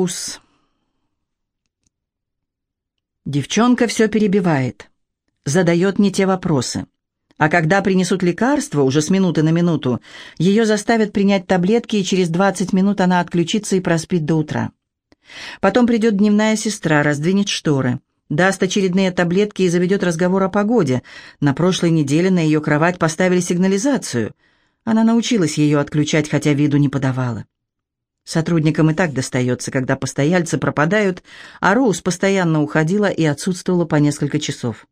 Роуз. Девчонка все перебивает, задает не те вопросы. А когда принесут лекарство, уже с минуты на минуту, ее заставят принять таблетки, и через 20 минут она отключится и проспит до утра. Потом придет дневная сестра, раздвинет шторы, даст очередные таблетки и заведет разговор о погоде. На прошлой неделе на ее кровать поставили сигнализацию. Она научилась ее отключать, хотя виду не подавала. Сотрудникам и так достается, когда постояльцы пропадают, а Роуз постоянно уходила и отсутствовала по несколько часов.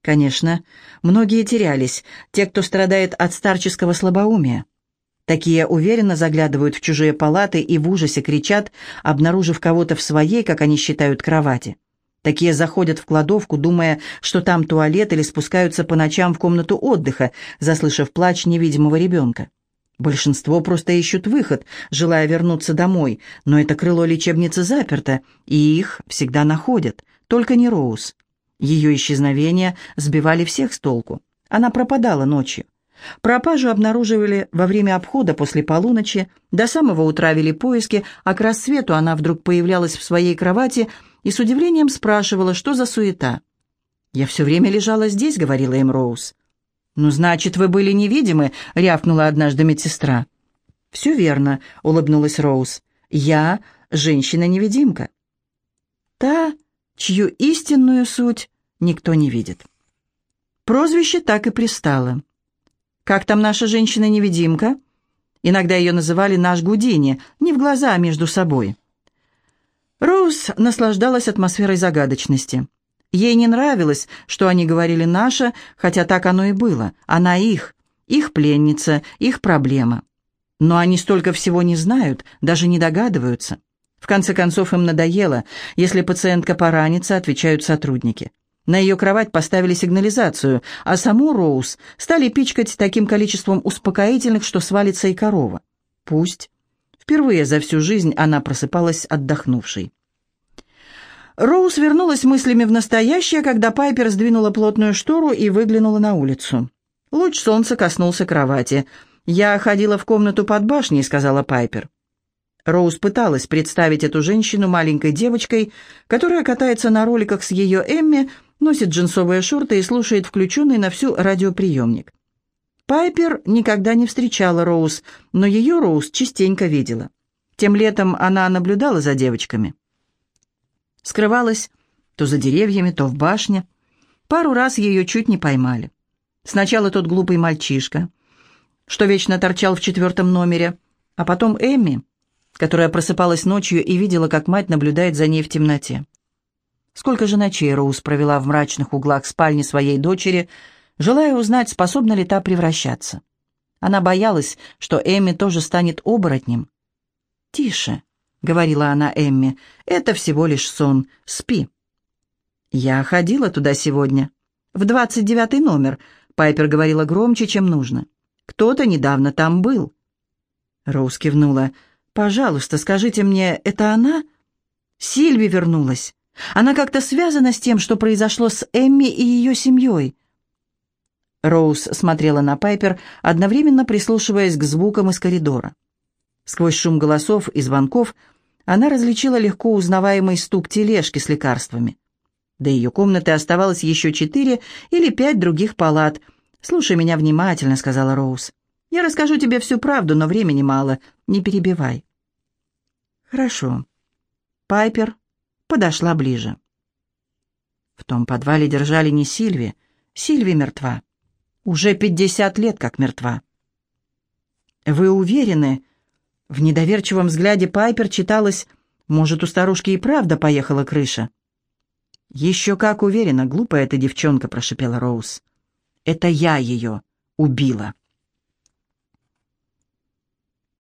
Конечно, многие терялись, те, кто страдает от старческого слабоумия. Такие уверенно заглядывают в чужие палаты и в ужасе кричат, обнаружив кого-то в своей, как они считают, кровати. Такие заходят в кладовку, думая, что там туалет, или спускаются по ночам в комнату отдыха, заслышав плач невидимого ребенка. Большинство просто ищут выход, желая вернуться домой, но это крыло лечебницы заперто, и их всегда находят, только не Роуз. Ее исчезновения сбивали всех с толку. Она пропадала ночью. Пропажу обнаруживали во время обхода после полуночи, до самого утра вели поиски, а к рассвету она вдруг появлялась в своей кровати и с удивлением спрашивала, что за суета. «Я все время лежала здесь», — говорила им Роуз. «Ну, значит, вы были невидимы», — рявкнула однажды медсестра. «Все верно», — улыбнулась Роуз. «Я женщина-невидимка». «Та, чью истинную суть никто не видит». Прозвище так и пристало. «Как там наша женщина-невидимка?» Иногда ее называли «наш Гудини», не в глаза, а между собой. Роуз наслаждалась атмосферой загадочности. Ей не нравилось, что они говорили «наша», хотя так оно и было. Она их, их пленница, их проблема. Но они столько всего не знают, даже не догадываются. В конце концов, им надоело. Если пациентка поранится, отвечают сотрудники. На ее кровать поставили сигнализацию, а саму Роуз стали пичкать таким количеством успокоительных, что свалится и корова. Пусть. Впервые за всю жизнь она просыпалась отдохнувшей. Роуз вернулась мыслями в настоящее, когда Пайпер сдвинула плотную штору и выглянула на улицу. Луч солнца коснулся кровати. «Я ходила в комнату под башней», — сказала Пайпер. Роуз пыталась представить эту женщину маленькой девочкой, которая катается на роликах с ее Эмми, носит джинсовые шорты и слушает включенный на всю радиоприемник. Пайпер никогда не встречала Роуз, но ее Роуз частенько видела. Тем летом она наблюдала за девочками. Скрывалась то за деревьями, то в башне. Пару раз ее чуть не поймали. Сначала тот глупый мальчишка, что вечно торчал в четвертом номере, а потом Эмми, которая просыпалась ночью и видела, как мать наблюдает за ней в темноте. Сколько же ночей Роуз провела в мрачных углах спальни своей дочери, желая узнать, способна ли та превращаться. Она боялась, что Эмми тоже станет оборотнем. «Тише», — говорила она Эмми, — «это всего лишь сон. Спи». «Я ходила туда сегодня. В двадцать девятый номер», — Пайпер говорила громче, чем нужно. «Кто-то недавно там был». Роуз кивнула. «Пожалуйста, скажите мне, это она?» «Сильви вернулась. Она как-то связана с тем, что произошло с Эмми и ее семьей». Роуз смотрела на Пайпер, одновременно прислушиваясь к звукам из коридора. Сквозь шум голосов и звонков она различила легко узнаваемый стук тележки с лекарствами. До ее комнаты оставалось еще четыре или пять других палат. «Слушай меня внимательно», — сказала Роуз. «Я расскажу тебе всю правду, но времени мало. Не перебивай». «Хорошо». Пайпер подошла ближе. В том подвале держали не Сильви. Сильви мертва. Уже пятьдесят лет как мертва. «Вы уверены?» В недоверчивом взгляде Пайпер читалось «Может, у старушки и правда поехала крыша?» «Еще как уверена, глупая эта девчонка», — прошипела Роуз. «Это я ее убила».